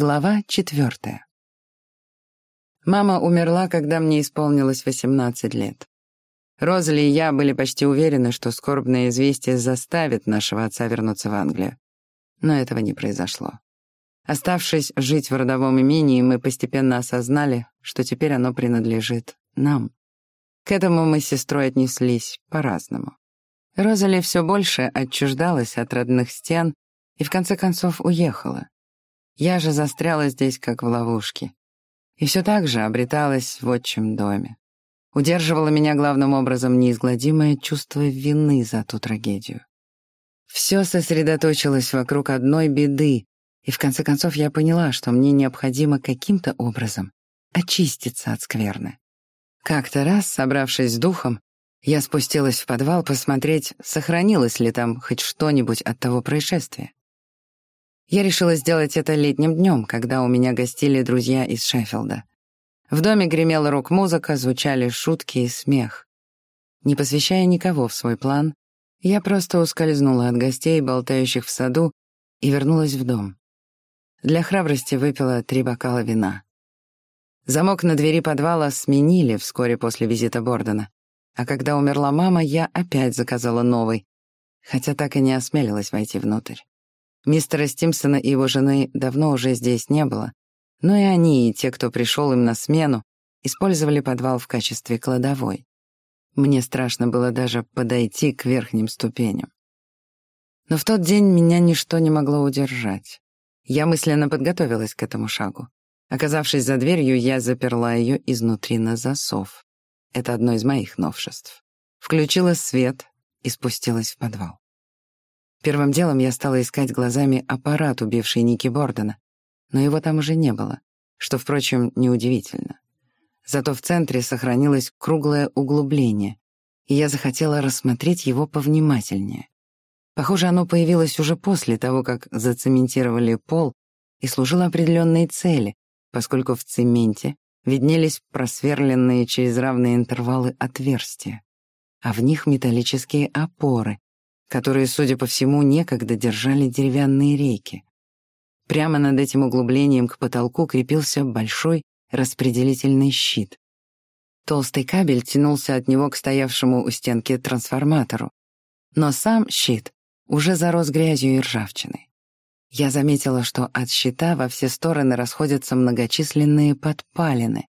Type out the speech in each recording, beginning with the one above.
Глава четвертая. Мама умерла, когда мне исполнилось 18 лет. Розали и я были почти уверены, что скорбное известие заставит нашего отца вернуться в Англию. Но этого не произошло. Оставшись жить в родовом имении, мы постепенно осознали, что теперь оно принадлежит нам. К этому мы с сестрой отнеслись по-разному. Розали все больше отчуждалась от родных стен и в конце концов уехала. Я же застряла здесь как в ловушке. И все так же обреталась в отчим доме. Удерживало меня главным образом неизгладимое чувство вины за ту трагедию. Все сосредоточилось вокруг одной беды, и в конце концов я поняла, что мне необходимо каким-то образом очиститься от скверны. Как-то раз, собравшись с духом, я спустилась в подвал посмотреть, сохранилось ли там хоть что-нибудь от того происшествия. Я решила сделать это летним днем, когда у меня гостили друзья из Шеффилда. В доме гремела рок-музыка, звучали шутки и смех. Не посвящая никого в свой план, я просто ускользнула от гостей, болтающих в саду, и вернулась в дом. Для храбрости выпила три бокала вина. Замок на двери подвала сменили вскоре после визита Бордена, а когда умерла мама, я опять заказала новый, хотя так и не осмелилась войти внутрь. Мистера Стимсона и его жены давно уже здесь не было, но и они, и те, кто пришел им на смену, использовали подвал в качестве кладовой. Мне страшно было даже подойти к верхним ступеням. Но в тот день меня ничто не могло удержать. Я мысленно подготовилась к этому шагу. Оказавшись за дверью, я заперла ее изнутри на засов. Это одно из моих новшеств. Включила свет и спустилась в подвал. Первым делом я стала искать глазами аппарат, убивший Ники Бордена, но его там уже не было, что, впрочем, неудивительно. Зато в центре сохранилось круглое углубление, и я захотела рассмотреть его повнимательнее. Похоже, оно появилось уже после того, как зацементировали пол и служило определенной цели, поскольку в цементе виднелись просверленные через равные интервалы отверстия, а в них металлические опоры, которые, судя по всему, некогда держали деревянные рейки. Прямо над этим углублением к потолку крепился большой распределительный щит. Толстый кабель тянулся от него к стоявшему у стенки трансформатору, но сам щит уже зарос грязью и ржавчиной. Я заметила, что от щита во все стороны расходятся многочисленные подпалины.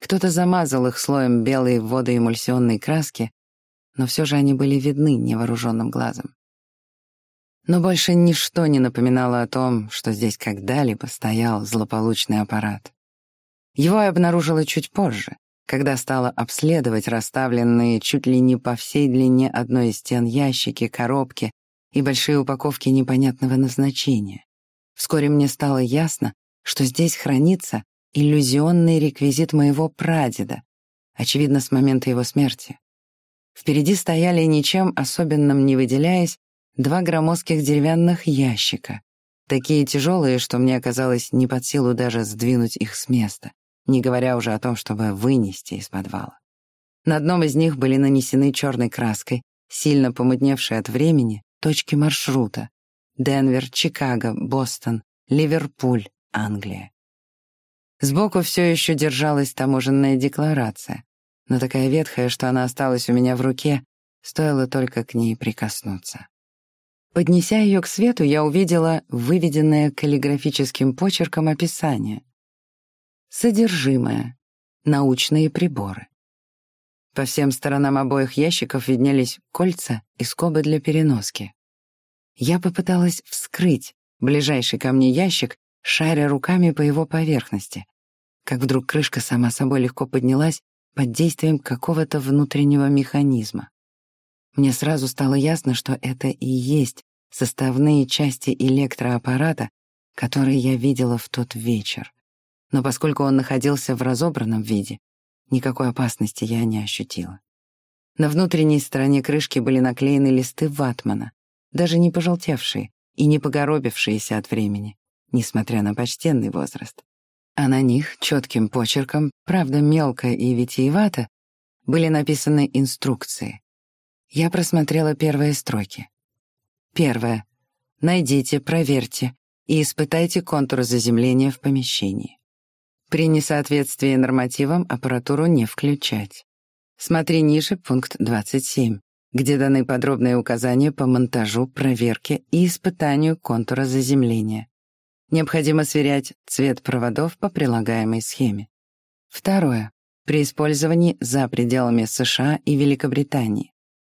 Кто-то замазал их слоем белой водоэмульсионной краски, но все же они были видны невооруженным глазом. Но больше ничто не напоминало о том, что здесь когда-либо стоял злополучный аппарат. Его я обнаружила чуть позже, когда стала обследовать расставленные чуть ли не по всей длине одной из стен ящики, коробки и большие упаковки непонятного назначения. Вскоре мне стало ясно, что здесь хранится иллюзионный реквизит моего прадеда, очевидно, с момента его смерти. Впереди стояли, ничем особенным не выделяясь, два громоздких деревянных ящика, такие тяжелые, что мне оказалось не под силу даже сдвинуть их с места, не говоря уже о том, чтобы вынести из подвала. На одном из них были нанесены черной краской, сильно помутневшей от времени, точки маршрута — Денвер, Чикаго, Бостон, Ливерпуль, Англия. Сбоку все еще держалась таможенная декларация, но такая ветхая, что она осталась у меня в руке, стоило только к ней прикоснуться. Поднеся ее к свету, я увидела выведенное каллиграфическим почерком описание. Содержимое. Научные приборы. По всем сторонам обоих ящиков виднелись кольца и скобы для переноски. Я попыталась вскрыть ближайший ко мне ящик, шаря руками по его поверхности, как вдруг крышка сама собой легко поднялась под действием какого-то внутреннего механизма. Мне сразу стало ясно, что это и есть составные части электроаппарата, которые я видела в тот вечер. Но поскольку он находился в разобранном виде, Никакой опасности я не ощутила. На внутренней стороне крышки были наклеены листы ватмана, даже не пожелтевшие и не погоробившиеся от времени, несмотря на почтенный возраст. А на них четким почерком, правда мелко и витиевато, были написаны инструкции. Я просмотрела первые строки. Первое. Найдите, проверьте и испытайте контур заземления в помещении. При несоответствии нормативам аппаратуру не включать. Смотри ниже пункт 27, где даны подробные указания по монтажу, проверке и испытанию контура заземления. Необходимо сверять цвет проводов по прилагаемой схеме. Второе. При использовании за пределами США и Великобритании.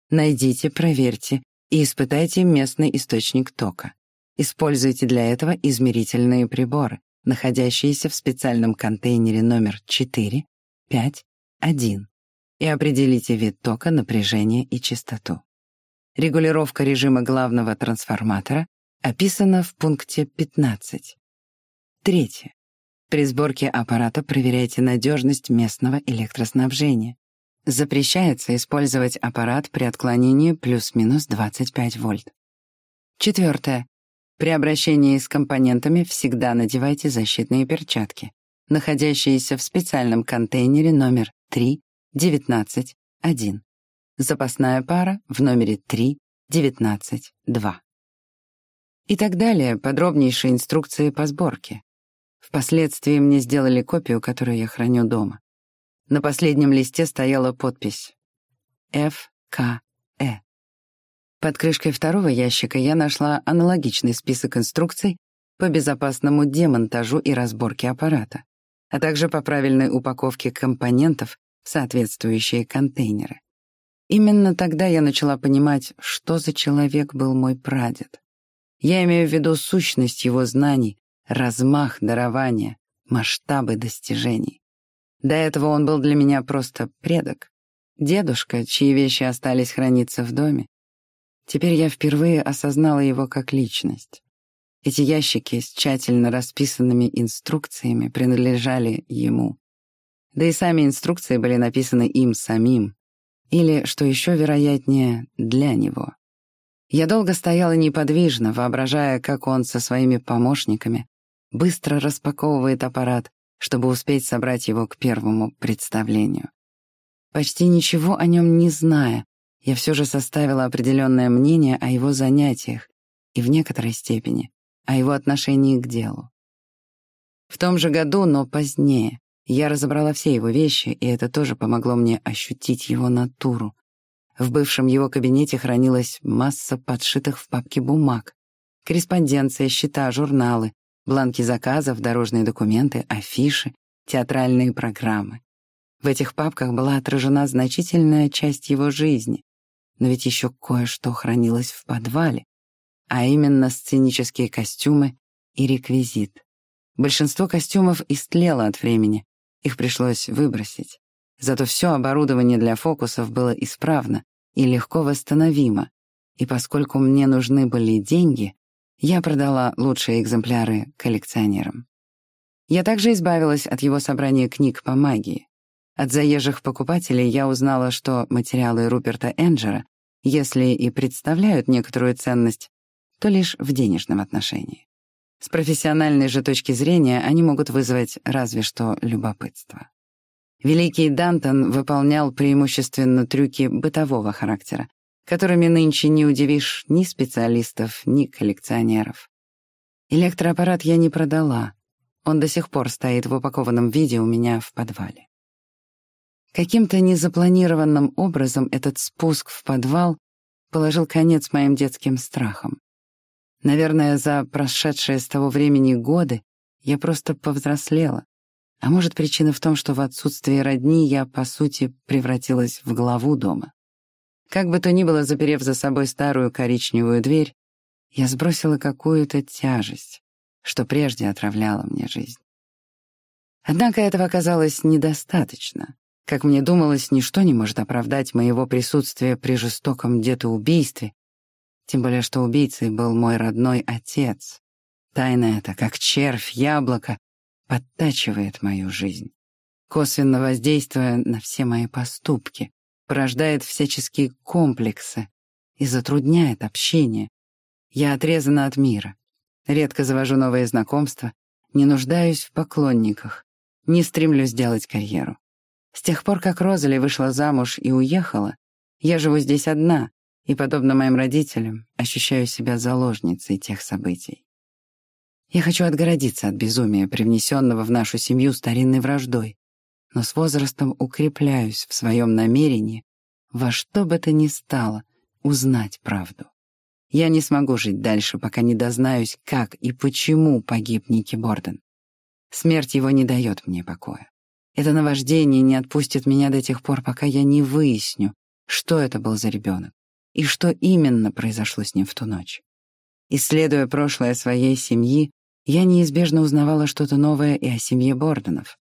Найдите, проверьте и испытайте местный источник тока. Используйте для этого измерительные приборы, находящиеся в специальном контейнере номер 4, 5, 1, и определите вид тока, напряжение и частоту. Регулировка режима главного трансформатора описана в пункте 15. Третье. При сборке аппарата проверяйте надежность местного электроснабжения. Запрещается использовать аппарат при отклонении плюс-минус 25 вольт. Четвертое. При обращении с компонентами всегда надевайте защитные перчатки, находящиеся в специальном контейнере номер 3, 19, 1. Запасная пара в номере 3, 19, 2. И так далее, подробнейшие инструкции по сборке. Впоследствии мне сделали копию, которую я храню дома. На последнем листе стояла подпись «ФКЭ». Под крышкой второго ящика я нашла аналогичный список инструкций по безопасному демонтажу и разборке аппарата, а также по правильной упаковке компонентов в соответствующие контейнеры. Именно тогда я начала понимать, что за человек был мой прадед. Я имею в виду сущность его знаний, размах дарования, масштабы достижений. До этого он был для меня просто предок, дедушка, чьи вещи остались храниться в доме, Теперь я впервые осознала его как личность. Эти ящики с тщательно расписанными инструкциями принадлежали ему. Да и сами инструкции были написаны им самим. Или, что еще вероятнее, для него. Я долго стояла неподвижно, воображая, как он со своими помощниками быстро распаковывает аппарат, чтобы успеть собрать его к первому представлению. Почти ничего о нем не зная, я все же составила определенное мнение о его занятиях и в некоторой степени о его отношении к делу. В том же году, но позднее, я разобрала все его вещи, и это тоже помогло мне ощутить его натуру. В бывшем его кабинете хранилась масса подшитых в папке бумаг, корреспонденция, счета, журналы, бланки заказов, дорожные документы, афиши, театральные программы. В этих папках была отражена значительная часть его жизни, но ведь еще кое-что хранилось в подвале, а именно сценические костюмы и реквизит. Большинство костюмов истлело от времени, их пришлось выбросить. Зато все оборудование для фокусов было исправно и легко восстановимо, и поскольку мне нужны были деньги, я продала лучшие экземпляры коллекционерам. Я также избавилась от его собрания книг по магии. От заезжих покупателей я узнала, что материалы Руперта Энджера, если и представляют некоторую ценность, то лишь в денежном отношении. С профессиональной же точки зрения они могут вызвать разве что любопытство. Великий Дантон выполнял преимущественно трюки бытового характера, которыми нынче не удивишь ни специалистов, ни коллекционеров. Электроаппарат я не продала. Он до сих пор стоит в упакованном виде у меня в подвале. Каким-то незапланированным образом этот спуск в подвал положил конец моим детским страхам. Наверное, за прошедшие с того времени годы я просто повзрослела. А может, причина в том, что в отсутствие родни я, по сути, превратилась в главу дома. Как бы то ни было, заперев за собой старую коричневую дверь, я сбросила какую-то тяжесть, что прежде отравляла мне жизнь. Однако этого оказалось недостаточно. Как мне думалось, ничто не может оправдать моего присутствия при жестоком детоубийстве, тем более что убийцей был мой родной отец. Тайна эта, как червь яблоко, подтачивает мою жизнь, косвенно воздействуя на все мои поступки, порождает всяческие комплексы и затрудняет общение. Я отрезана от мира, редко завожу новые знакомства, не нуждаюсь в поклонниках, не стремлюсь сделать карьеру. С тех пор, как Розали вышла замуж и уехала, я живу здесь одна и, подобно моим родителям, ощущаю себя заложницей тех событий. Я хочу отгородиться от безумия, привнесенного в нашу семью старинной враждой, но с возрастом укрепляюсь в своем намерении во что бы то ни стало узнать правду. Я не смогу жить дальше, пока не дознаюсь, как и почему погиб Ники Борден. Смерть его не дает мне покоя. Это наваждение не отпустит меня до тех пор, пока я не выясню, что это был за ребенок и что именно произошло с ним в ту ночь. Исследуя прошлое своей семьи, я неизбежно узнавала что-то новое и о семье Борденов.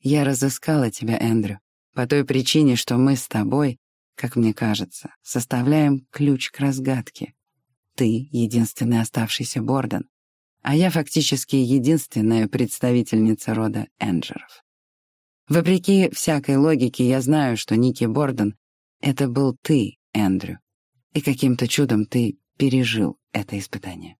Я разыскала тебя, Эндрю, по той причине, что мы с тобой, как мне кажется, составляем ключ к разгадке. Ты — единственный оставшийся Борден, а я фактически единственная представительница рода Энджеров. Вопреки всякой логике, я знаю, что Ники Борден — это был ты, Эндрю, и каким-то чудом ты пережил это испытание.